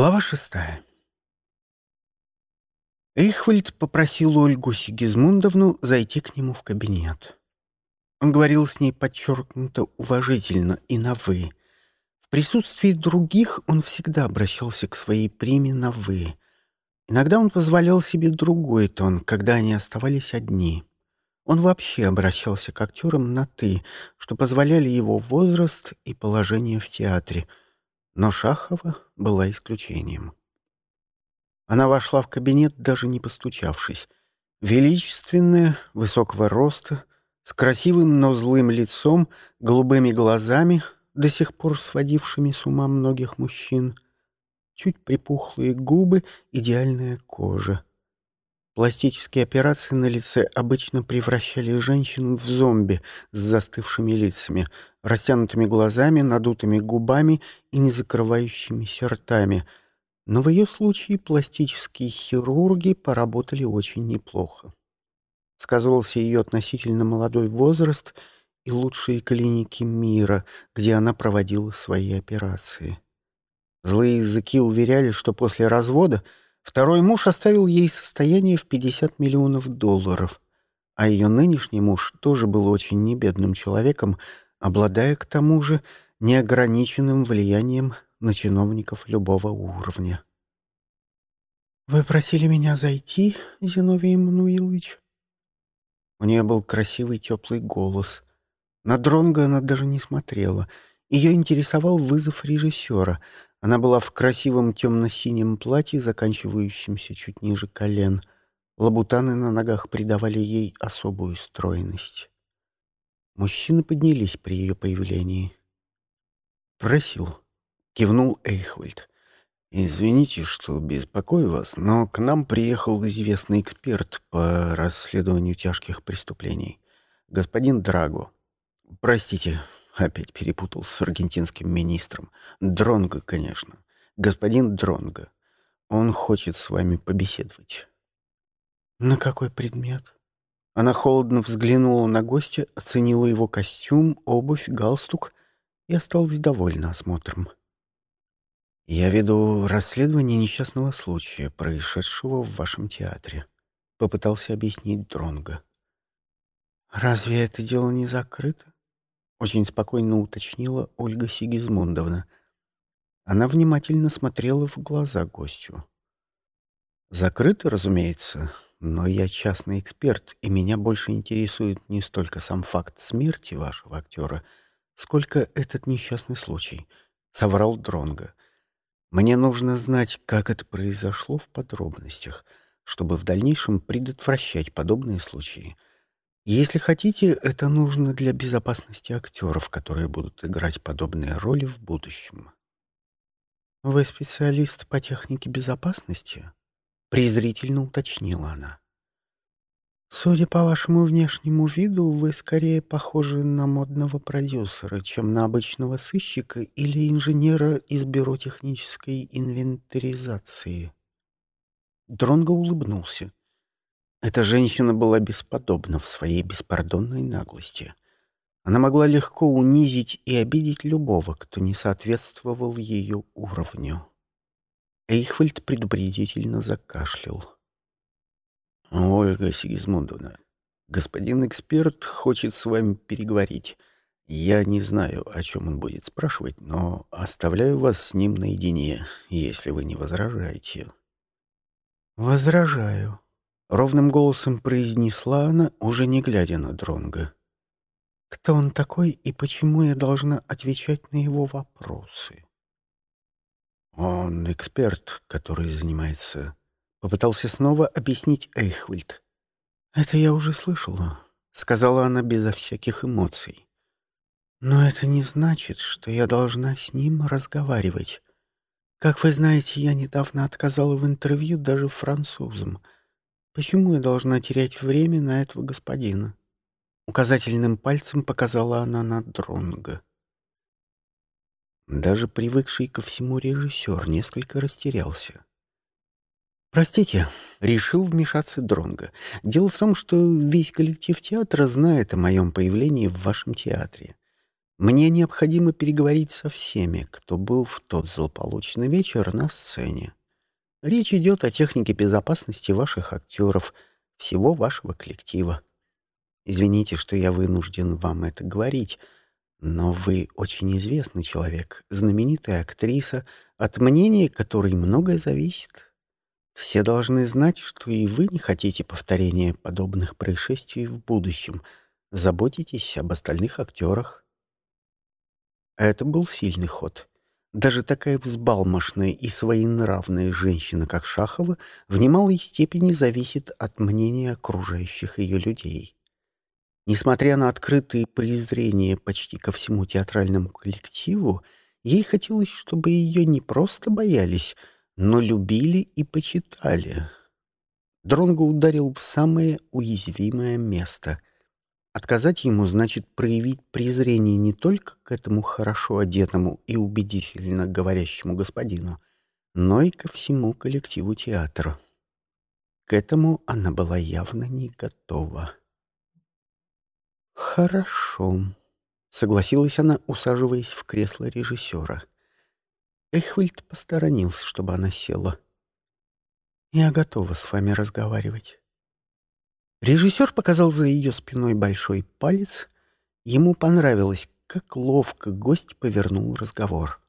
Глава шестая. Эйхвальд попросил Ольгу Сигизмундовну зайти к нему в кабинет. Он говорил с ней подчеркнуто уважительно и на «вы». В присутствии других он всегда обращался к своей приме на «вы». Иногда он позволял себе другой тон, когда они оставались одни. Он вообще обращался к актерам на «ты», что позволяли его возраст и положение в театре — но Шахова была исключением. Она вошла в кабинет, даже не постучавшись. Величественная, высокого роста, с красивым, но злым лицом, голубыми глазами, до сих пор сводившими с ума многих мужчин, чуть припухлые губы, идеальная кожа. Пластические операции на лице обычно превращали женщин в зомби с застывшими лицами, растянутыми глазами, надутыми губами и не закрывающимися ртами. Но в ее случае пластические хирурги поработали очень неплохо. Сказывался ее относительно молодой возраст и лучшие клиники мира, где она проводила свои операции. Злые языки уверяли, что после развода второй муж оставил ей состояние в 50 миллионов долларов, а ее нынешний муж тоже был очень небедным человеком, обладая к тому же неограниченным влиянием на чиновников любого уровня. «Вы просили меня зайти, Зиновий Эммануилович?» У нее был красивый теплый голос. На Дронга она даже не смотрела. Ее интересовал вызов режиссера. Она была в красивом темно-синем платье, заканчивающемся чуть ниже колен. Лабутаны на ногах придавали ей особую стройность. Мужчины поднялись при ее появлении. «Просил», — кивнул Эйхвальд. «Извините, что беспокою вас, но к нам приехал известный эксперт по расследованию тяжких преступлений. Господин Драго. Простите, опять перепутал с аргентинским министром. Дронго, конечно. Господин Дронго. Он хочет с вами побеседовать». «На какой предмет?» Она холодно взглянула на гостя, оценила его костюм, обувь, галстук и осталась довольна осмотром. «Я веду расследование несчастного случая, происшедшего в вашем театре», — попытался объяснить Дронга. «Разве это дело не закрыто?» — очень спокойно уточнила Ольга Сигизмундовна. Она внимательно смотрела в глаза гостю. «Закрыто, разумеется, но я частный эксперт, и меня больше интересует не столько сам факт смерти вашего актера, сколько этот несчастный случай. Соврал Дронга. Мне нужно знать, как это произошло в подробностях, чтобы в дальнейшем предотвращать подобные случаи. Если хотите, это нужно для безопасности актеров, которые будут играть подобные роли в будущем. Вы специалист по технике безопасности? презрительно уточнила она. Судя по вашему внешнему виду, вы скорее похожи на модного продюсера, чем на обычного сыщика или инженера из бюро технической инвентаризации. Дронго улыбнулся. Эта женщина была бесподобна в своей беспардонной наглости. Она могла легко унизить и обидеть любого, кто не соответствовал ее уровню. Эйхвальд предупредительно закашлял. «Ольга Сигизмундовна, господин эксперт хочет с вами переговорить. Я не знаю, о чем он будет спрашивать, но оставляю вас с ним наедине, если вы не возражаете». «Возражаю», — ровным голосом произнесла она, уже не глядя на Дронга. «Кто он такой и почему я должна отвечать на его вопросы?» Он эксперт, который занимается... Попытался снова объяснить Эйхвальд. «Это я уже слышала», — сказала она безо всяких эмоций. «Но это не значит, что я должна с ним разговаривать. Как вы знаете, я недавно отказала в интервью даже французам. Почему я должна терять время на этого господина?» Указательным пальцем показала она на Дронга. Даже привыкший ко всему режиссер несколько растерялся. «Простите», — решил вмешаться Дронго. «Дело в том, что весь коллектив театра знает о моем появлении в вашем театре. Мне необходимо переговорить со всеми, кто был в тот злополучный вечер на сцене. Речь идет о технике безопасности ваших актеров, всего вашего коллектива. Извините, что я вынужден вам это говорить, но вы очень известный человек, знаменитая актриса, от мнения которой многое зависит. Все должны знать, что и вы не хотите повторения подобных происшествий в будущем. Заботитесь об остальных актерах. Это был сильный ход. Даже такая взбалмошная и своенравная женщина, как Шахова, в немалой степени зависит от мнения окружающих ее людей. Несмотря на открытые презрение почти ко всему театральному коллективу, ей хотелось, чтобы ее не просто боялись, но любили и почитали. Дронго ударил в самое уязвимое место. Отказать ему значит проявить презрение не только к этому хорошо одетому и убедительно говорящему господину, но и ко всему коллективу театра. К этому она была явно не готова. «Хорошо», — согласилась она, усаживаясь в кресло режиссера. Эхвальд посторонился, чтобы она села. «Я готова с вами разговаривать». Режиссер показал за ее спиной большой палец. Ему понравилось, как ловко гость повернул разговор.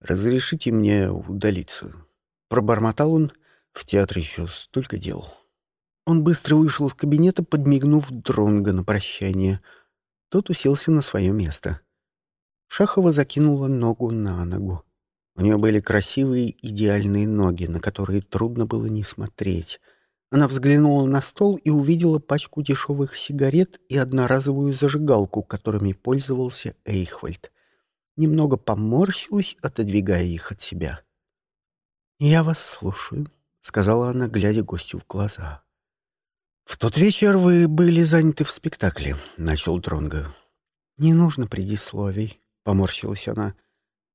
«Разрешите мне удалиться?» Пробормотал он. «В театре еще столько дел». Он быстро вышел из кабинета, подмигнув Дронго на прощание. Тот уселся на свое место. Шахова закинула ногу на ногу. У нее были красивые идеальные ноги, на которые трудно было не смотреть. Она взглянула на стол и увидела пачку дешевых сигарет и одноразовую зажигалку, которыми пользовался Эйхвальд. Немного поморщилась, отодвигая их от себя. «Я вас слушаю», — сказала она, глядя гостю в глаза. «В тот вечер вы были заняты в спектакле», — начал Дронго. «Не нужно предисловий», — поморщилась она.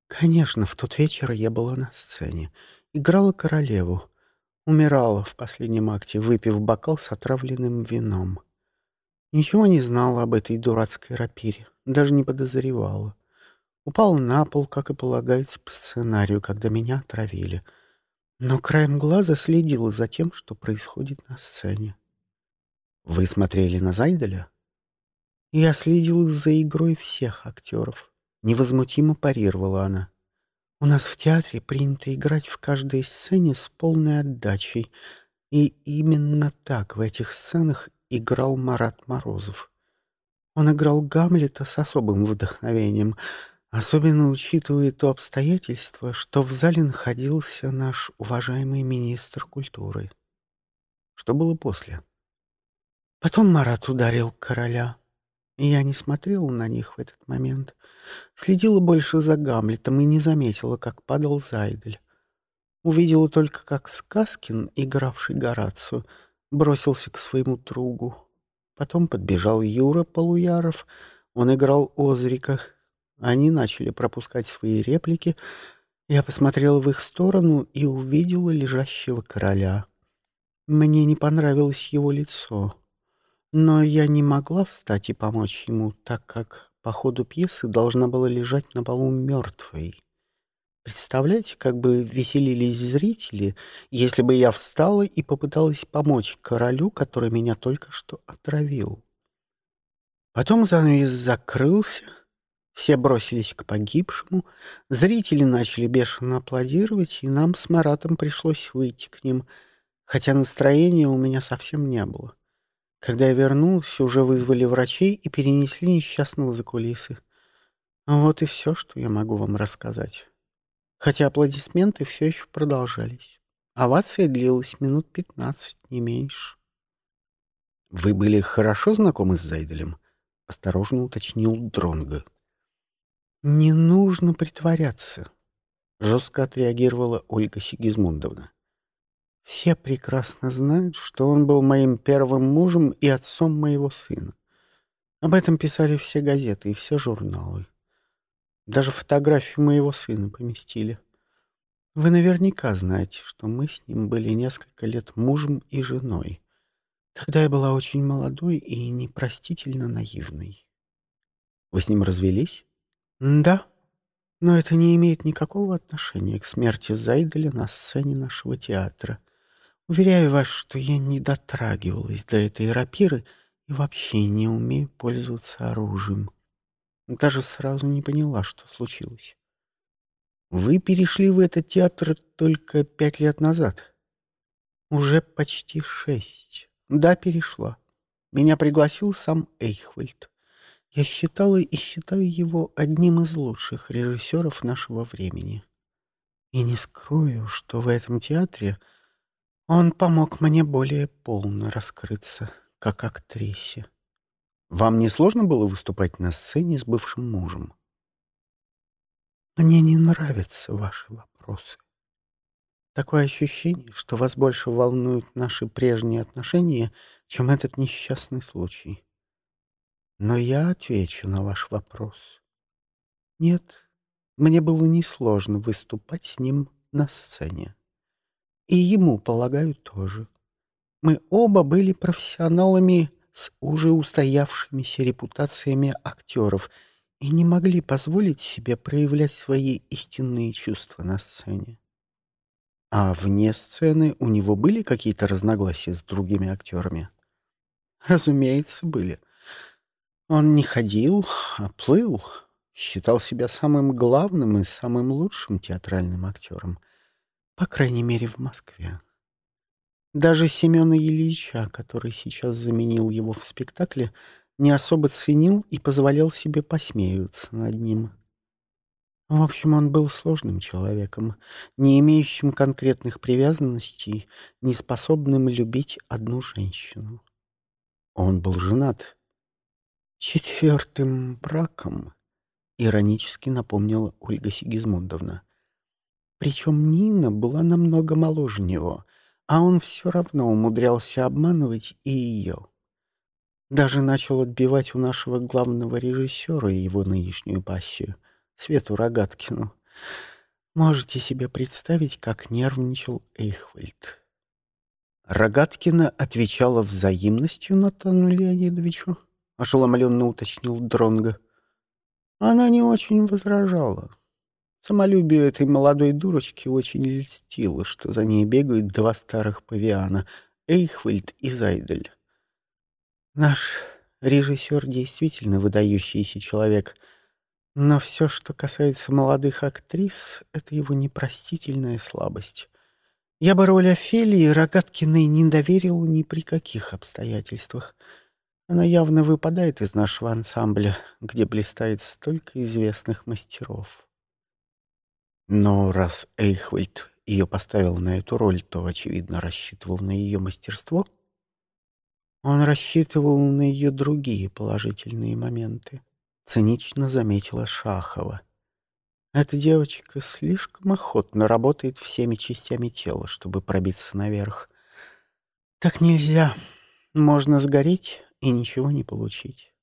«Конечно, в тот вечер я была на сцене. Играла королеву. Умирала в последнем акте, выпив бокал с отравленным вином. Ничего не знала об этой дурацкой рапире, даже не подозревала. Упала на пол, как и полагается по сценарию, когда меня отравили. Но краем глаза следила за тем, что происходит на сцене. Вы смотрели на Зайделя? Я следил за игрой всех актеров. Невозмутимо парировала она. У нас в театре принято играть в каждой сцене с полной отдачей. И именно так в этих сценах играл Марат Морозов. Он играл Гамлета с особым вдохновением, особенно учитывая то обстоятельство, что в зале находился наш уважаемый министр культуры. Что было после? Потом Марат ударил короля. Я не смотрела на них в этот момент. Следила больше за Гамлетом и не заметила, как падал Зайдель. Увидела только, как Сказкин, игравший Горацию, бросился к своему другу. Потом подбежал Юра Полуяров. Он играл Озрика. Они начали пропускать свои реплики. Я посмотрела в их сторону и увидела лежащего короля. Мне не понравилось его лицо. Но я не могла встать и помочь ему, так как по ходу пьесы должна была лежать на полу мертвой. Представляете, как бы веселились зрители, если бы я встала и попыталась помочь королю, который меня только что отравил. Потом занавес закрылся, все бросились к погибшему, зрители начали бешено аплодировать, и нам с Маратом пришлось выйти к ним, хотя настроения у меня совсем не было. Когда я вернулся, уже вызвали врачей и перенесли несчастного за кулисы. Вот и все, что я могу вам рассказать. Хотя аплодисменты все еще продолжались. Овация длилась минут пятнадцать, не меньше. «Вы были хорошо знакомы с Зайделем?» — осторожно уточнил Дронго. «Не нужно притворяться», — жестко отреагировала Ольга Сигизмундовна. Все прекрасно знают, что он был моим первым мужем и отцом моего сына. Об этом писали все газеты и все журналы. Даже фотографию моего сына поместили. Вы наверняка знаете, что мы с ним были несколько лет мужем и женой. Тогда я была очень молодой и непростительно наивной. Вы с ним развелись? Да, но это не имеет никакого отношения к смерти Зайделя на сцене нашего театра. Уверяю вас, что я не дотрагивалась до этой рапиры и вообще не умею пользоваться оружием. Даже сразу не поняла, что случилось. Вы перешли в этот театр только пять лет назад. Уже почти шесть. Да, перешла. Меня пригласил сам Эйхвальд. Я считала и считаю его одним из лучших режиссеров нашего времени. И не скрою, что в этом театре он помог мне более полно раскрыться, как актрисе. Вам не сложно было выступать на сцене с бывшим мужем? Мне не нравятся ваши вопросы. Такое ощущение, что вас больше волнуют наши прежние отношения, чем этот несчастный случай. Но я отвечу на ваш вопрос. Нет, мне было несложно выступать с ним на сцене. И ему, полагаю, тоже. Мы оба были профессионалами с уже устоявшимися репутациями актеров и не могли позволить себе проявлять свои истинные чувства на сцене. А вне сцены у него были какие-то разногласия с другими актерами? Разумеется, были. Он не ходил, а плыл, считал себя самым главным и самым лучшим театральным актером, по крайней мере, в Москве. Даже Семена Ильича, который сейчас заменил его в спектакле, не особо ценил и позволял себе посмеиваться над ним. В общем, он был сложным человеком, не имеющим конкретных привязанностей, не способным любить одну женщину. Он был женат. Четвертым браком, иронически напомнила Ольга Сигизмундовна. Причем Нина была намного моложе него, а он все равно умудрялся обманывать и ее. Даже начал отбивать у нашего главного режиссера его нынешнюю пассию — Свету Рогаткину. Можете себе представить, как нервничал Эйхвальд. Рогаткина отвечала взаимностью Натану Леонидовичу, ошеломленно уточнил Дронга. Она не очень возражала. Самолюбие этой молодой дурочки очень льстило, что за ней бегают два старых павиана — Эйхвальд и Зайдель. Наш режиссер действительно выдающийся человек — но все, что касается молодых актрис, это его непростительная слабость. Я бы роль Офелии Рогаткиной не доверил ни при каких обстоятельствах. Она явно выпадает из нашего ансамбля, где блистает столько известных мастеров. Но раз Эйхвальд ее поставил на эту роль, то, очевидно, рассчитывал на ее мастерство. Он рассчитывал на ее другие положительные моменты цинично заметила Шахова. Эта девочка слишком охотно работает всеми частями тела, чтобы пробиться наверх. Так нельзя. Можно сгореть и ничего не получить.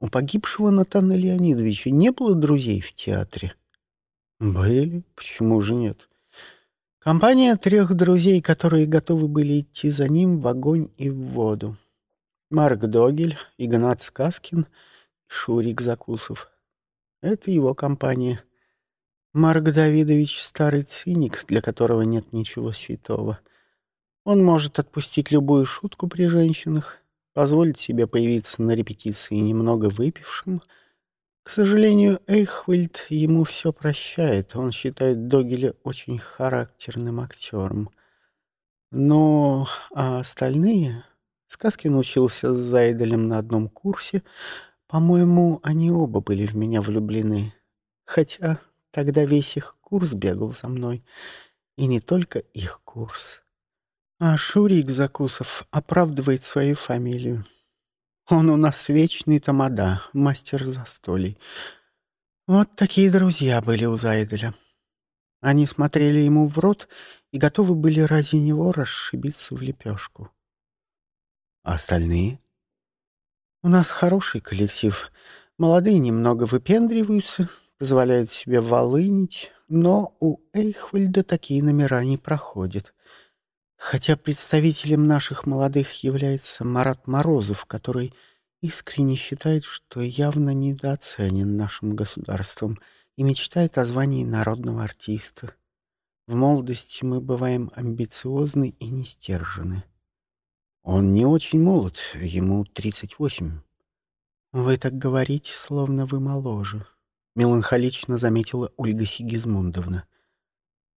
У погибшего Натана Леонидовича не было друзей в театре? Были, почему же нет? Компания трех друзей, которые готовы были идти за ним в огонь и в воду. Марк Догель, Игнат Сказкин — Шурик Закусов. Это его компания. Марк Давидович — старый циник, для которого нет ничего святого. Он может отпустить любую шутку при женщинах, позволить себе появиться на репетиции немного выпившим. К сожалению, Эйхвальд ему все прощает. Он считает Догеля очень характерным актером. Но а остальные... Сказки научился с Зайделем на одном курсе — по-моему, они оба были в меня влюблены. Хотя тогда весь их курс бегал за мной. И не только их курс. А Шурик Закусов оправдывает свою фамилию. Он у нас вечный тамада, мастер застолий. Вот такие друзья были у Зайделя. Они смотрели ему в рот и готовы были ради него расшибиться в лепешку. А остальные? У нас хороший коллектив. Молодые немного выпендриваются, позволяют себе волынить, но у Эйхвальда такие номера не проходят. Хотя представителем наших молодых является Марат Морозов, который искренне считает, что явно недооценен нашим государством и мечтает о звании народного артиста. В молодости мы бываем амбициозны и нестержены. Он не очень молод, ему 38. Вы так говорите, словно вы моложе, меланхолично заметила Ольга Сигизмундовна.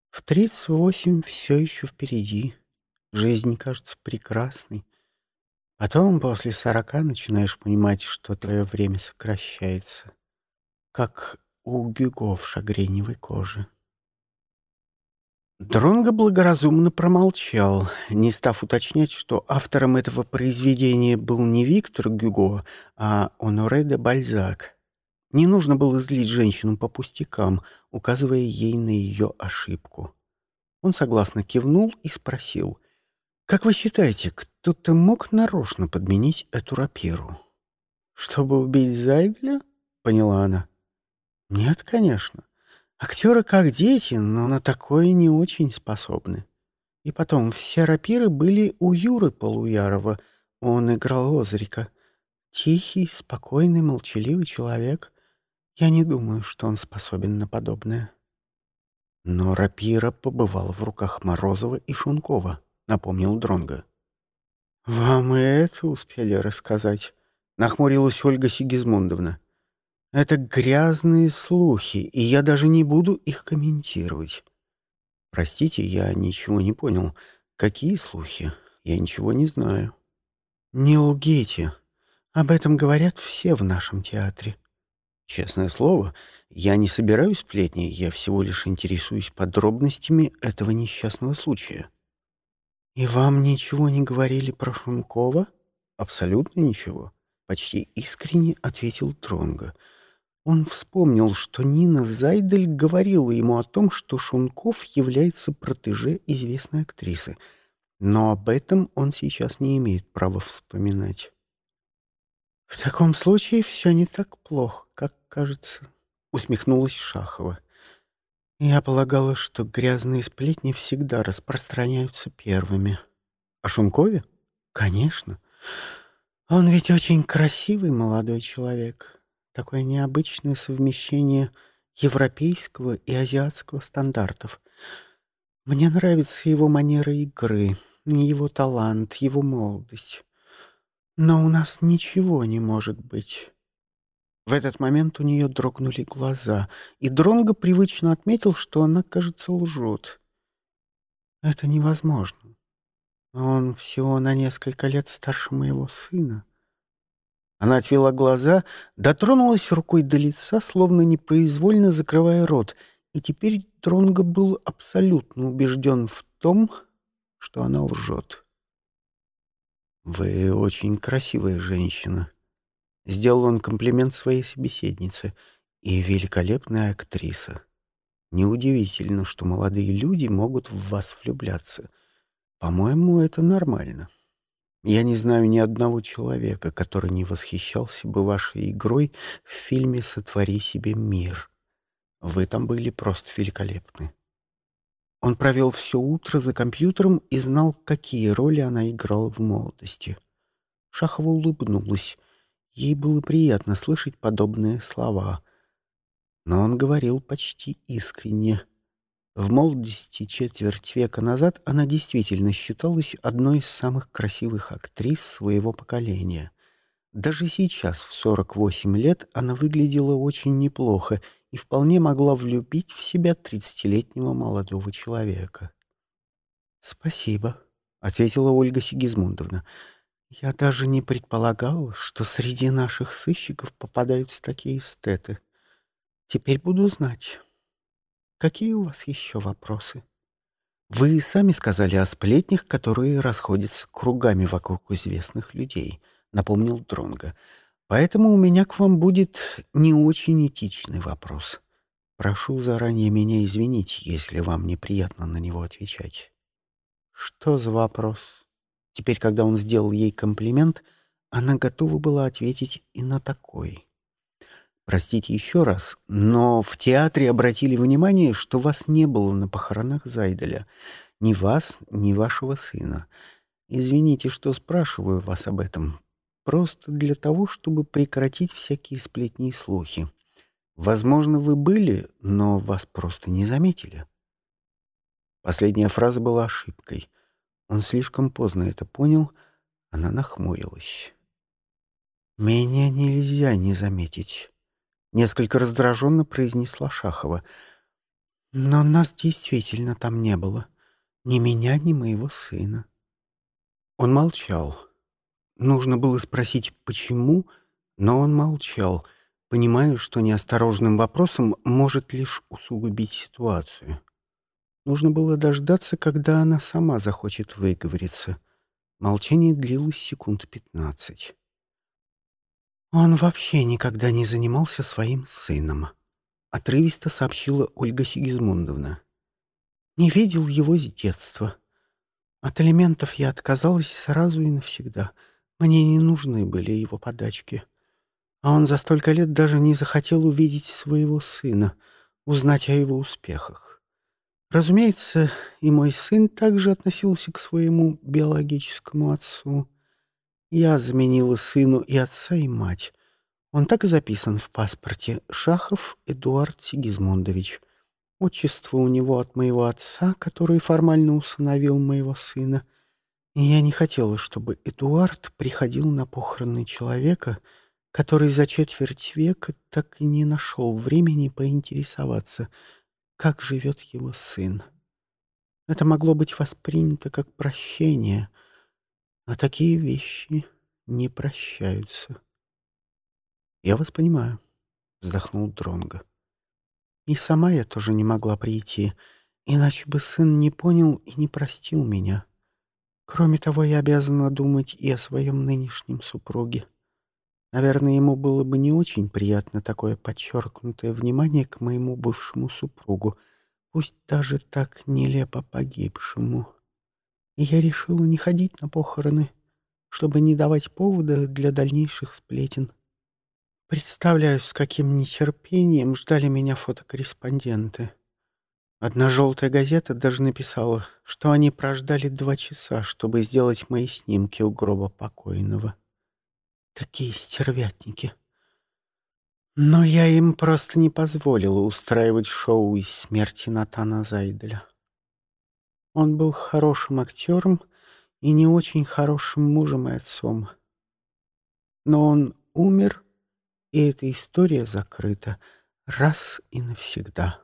В 38 все еще впереди. Жизнь кажется прекрасной. Потом, после сорока, начинаешь понимать, что твое время сокращается. Как у Гюго в шагреневой коже. Дронго благоразумно промолчал, не став уточнять, что автором этого произведения был не Виктор Гюго, а Оноре де Бальзак. Не нужно было злить женщину по пустякам, указывая ей на ее ошибку. Он согласно кивнул и спросил, «Как вы считаете, кто-то мог нарочно подменить эту рапиру?» «Чтобы убить Зайделя?» — поняла она. «Нет, конечно. Актеры как дети, но на такое не очень способны. И потом, все рапиры были у Юры Полуярова. Он играл Озрика. Тихий, спокойный, молчаливый человек. Я не думаю, что он способен на подобное. Но рапира побывала в руках Морозова и Шункова, напомнил Дронга. Вам и это успели рассказать, нахмурилась Ольга Сигизмундовна. Это грязные слухи, и я даже не буду их комментировать. Простите, я ничего не понял. Какие слухи? Я ничего не знаю. Не лгите. Об этом говорят все в нашем театре. Честное слово, я не собираюсь сплетни, я всего лишь интересуюсь подробностями этого несчастного случая. И вам ничего не говорили про Шункова? Абсолютно ничего, почти искренне ответил Тронга. Он вспомнил, что Нина Зайдель говорила ему о том, что Шунков является протеже известной актрисы, но об этом он сейчас не имеет права вспоминать. «В таком случае все не так плохо, как кажется», — усмехнулась Шахова. «Я полагала, что грязные сплетни всегда распространяются первыми». «О Шункове?» «Конечно. Он ведь очень красивый молодой человек» такое необычное совмещение европейского и азиатского стандартов. Мне нравится его манера игры, его талант, его молодость. Но у нас ничего не может быть. В этот момент у нее дрогнули глаза, и Дронго привычно отметил, что она, кажется, лжет. Это невозможно. Он всего на несколько лет старше моего сына. Она отвела глаза, дотронулась рукой до лица, словно непроизвольно закрывая рот, и теперь Тронго был абсолютно убежден в том, что она лжет. «Вы очень красивая женщина», — сделал он комплимент своей собеседнице, «и великолепная актриса. Неудивительно, что молодые люди могут в вас влюбляться. По-моему, это нормально». Я не знаю ни одного человека, который не восхищался бы вашей игрой в фильме «Сотвори себе мир». Вы там были просто великолепны. Он провел все утро за компьютером и знал, какие роли она играла в молодости. Шахова улыбнулась. Ей было приятно слышать подобные слова. Но он говорил почти искренне. В молодости четверть века назад она действительно считалась одной из самых красивых актрис своего поколения. Даже сейчас, в 48 лет, она выглядела очень неплохо и вполне могла влюбить в себя тридцатилетнего молодого человека. «Спасибо», — ответила Ольга Сигизмундовна. «Я даже не предполагала, что среди наших сыщиков попадаются такие эстеты. Теперь буду знать». Какие у вас еще вопросы? Вы сами сказали о сплетнях, которые расходятся кругами вокруг известных людей, напомнил Дронга. Поэтому у меня к вам будет не очень этичный вопрос. Прошу заранее меня извинить, если вам неприятно на него отвечать. Что за вопрос? Теперь, когда он сделал ей комплимент, она готова была ответить и на такой. Простите еще раз, но в театре обратили внимание, что вас не было на похоронах Зайделя. Ни вас, ни вашего сына. Извините, что спрашиваю вас об этом. просто для того, чтобы прекратить всякие сплетни и слухи. Возможно, вы были, но вас просто не заметили. Последняя фраза была ошибкой. Он слишком поздно это понял. Она нахмурилась. «Меня нельзя не заметить», — несколько раздраженно произнесла Шахова. «Но нас действительно там не было. Ни меня, ни моего сына». Он молчал. Нужно было спросить, почему, но он молчал — понимая, что неосторожным вопросом может лишь усугубить ситуацию. Нужно было дождаться, когда она сама захочет выговориться. Молчание длилось секунд пятнадцать. «Он вообще никогда не занимался своим сыном», — отрывисто сообщила Ольга Сигизмундовна. «Не видел его с детства. От элементов я отказалась сразу и навсегда. Мне не нужны были его подачки». А он за столько лет даже не захотел увидеть своего сына, узнать о его успехах. Разумеется, и мой сын также относился к своему биологическому отцу. Я заменила сыну и отца, и мать. Он так и записан в паспорте Шахов Эдуард Сигизмундович. Отчество у него от моего отца, который формально усыновил моего сына. И я не хотела, чтобы Эдуард приходил на похороны человека — который за четверть века так и не нашел времени поинтересоваться, как живет его сын. Это могло быть воспринято как прощение, а такие вещи не прощаются. «Я вас понимаю», — вздохнул Дронго. «И сама я тоже не могла прийти, иначе бы сын не понял и не простил меня. Кроме того, я обязана думать и о своем нынешнем супруге. Наверное, ему было бы не очень приятно такое подчеркнутое внимание к моему бывшему супругу, пусть даже так нелепо погибшему. И я решила не ходить на похороны, чтобы не давать повода для дальнейших сплетен. Представляю, с каким нетерпением ждали меня фотокорреспонденты. Одна желтая газета даже написала, что они прождали два часа, чтобы сделать мои снимки у гроба покойного. Такие стервятники. Но я им просто не позволила устраивать шоу из смерти Натана Зайделя. Он был хорошим актером и не очень хорошим мужем и отцом. Но он умер, и эта история закрыта раз и навсегда.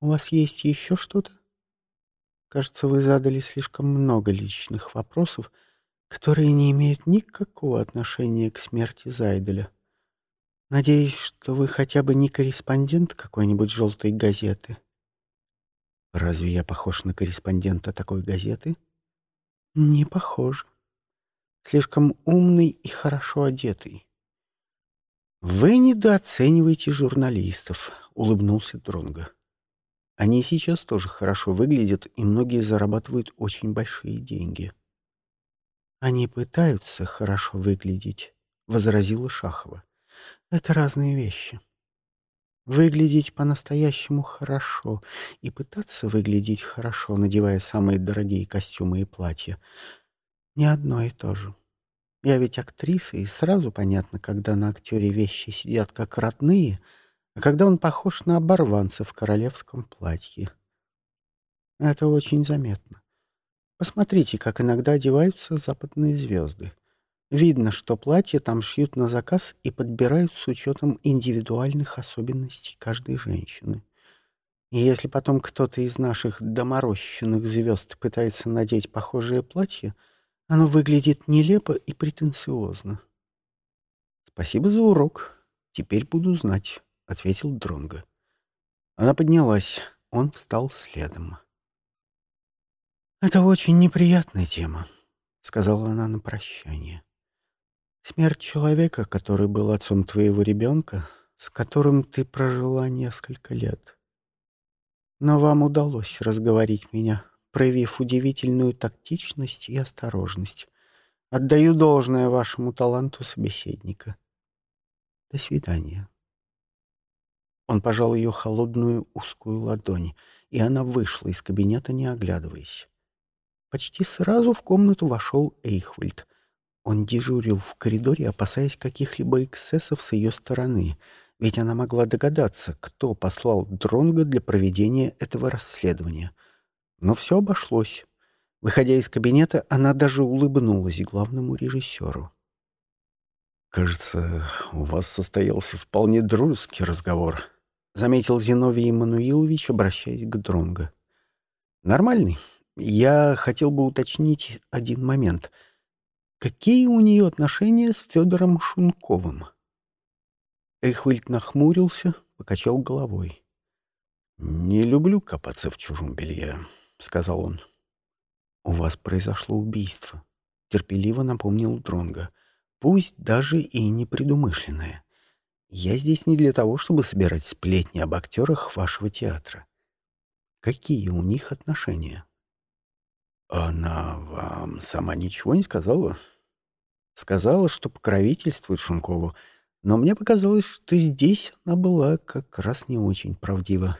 У вас есть еще что-то? Кажется, вы задали слишком много личных вопросов, которые не имеют никакого отношения к смерти Зайделя. Надеюсь, что вы хотя бы не корреспондент какой-нибудь желтой газеты. Разве я похож на корреспондента такой газеты? Не похож. Слишком умный и хорошо одетый. Вы недооцениваете журналистов, улыбнулся Дронго. Они сейчас тоже хорошо выглядят, и многие зарабатывают очень большие деньги. Они пытаются хорошо выглядеть, возразила Шахова. Это разные вещи. Выглядеть по-настоящему хорошо и пытаться выглядеть хорошо, надевая самые дорогие костюмы и платья, не одно и то же. Я ведь актриса, и сразу понятно, когда на актере вещи сидят как родные, а когда он похож на оборванца в королевском платье. Это очень заметно. Посмотрите, как иногда одеваются западные звезды. Видно, что платья там шьют на заказ и подбирают с учетом индивидуальных особенностей каждой женщины. И если потом кто-то из наших доморощенных звезд пытается надеть похожее платье, оно выглядит нелепо и претенциозно. «Спасибо за урок. Теперь буду знать», — ответил Дронго. Она поднялась. Он встал следом. «Это очень неприятная тема», — сказала она на прощание. «Смерть человека, который был отцом твоего ребенка, с которым ты прожила несколько лет. Но вам удалось разговорить меня, проявив удивительную тактичность и осторожность. Отдаю должное вашему таланту собеседника. До свидания». Он пожал ее холодную узкую ладонь, и она вышла из кабинета, не оглядываясь. Почти сразу в комнату вошел Эйхвальд. Он дежурил в коридоре, опасаясь каких-либо эксцессов с ее стороны, ведь она могла догадаться, кто послал Дронга для проведения этого расследования. Но все обошлось. Выходя из кабинета, она даже улыбнулась главному режиссеру. «Кажется, у вас состоялся вполне дружеский разговор», — заметил Зиновий Эммануилович, обращаясь к Дронго. «Нормальный. Я хотел бы уточнить один момент. Какие у нее отношения с Федором Шунковым?» Эхвальд нахмурился, покачал головой. «Не люблю копаться в чужом белье», — сказал он. «У вас произошло убийство», — терпеливо напомнил Дронго пусть даже и непредумышленное. Я здесь не для того, чтобы собирать сплетни об актерах вашего театра. Какие у них отношения? Она вам сама ничего не сказала? Сказала, что покровительствует Шункову, но мне показалось, что здесь она была как раз не очень правдива.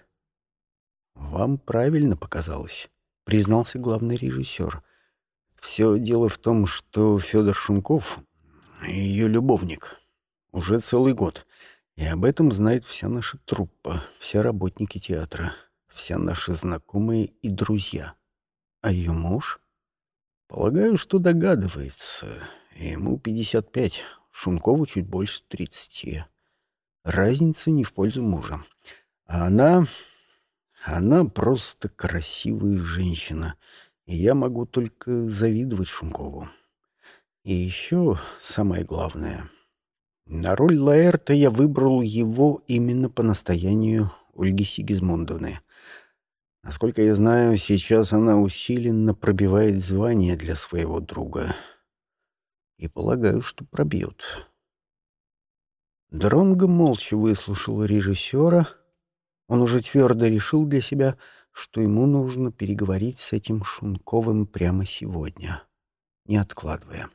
Вам правильно показалось, признался главный режиссер. Все дело в том, что Федор Шунков ее любовник. Уже целый год. И об этом знает вся наша труппа, все работники театра, все наши знакомые и друзья. А ее муж? Полагаю, что догадывается. Ему 55, Шумкову чуть больше 30. Разница не в пользу мужа. А она... Она просто красивая женщина, и я могу только завидовать Шумкову. И еще самое главное. На роль Лаэрта я выбрал его именно по настоянию Ольги Сигизмундовны. Насколько я знаю, сейчас она усиленно пробивает звание для своего друга. И полагаю, что пробьет. Дронго молча выслушал режиссера. Он уже твердо решил для себя, что ему нужно переговорить с этим Шунковым прямо сегодня, не откладывая.